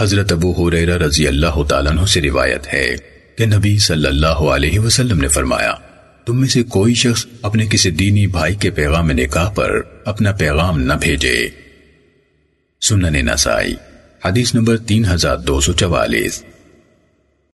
حضرت ابو حریرہ رضی اللہ تعالیٰ عنہ سے روایت ہے کہ نبی صلی اللہ علیہ وسلم نے فرمایا، تم میں سے کوئی شخص اپنے کسی دینی بھائی کے پیغام نکاح پر اپنا پیغام نہ بھیجے۔ سنن نسائی، حدیث نمبر تین ہزار دو سو چوالیس۔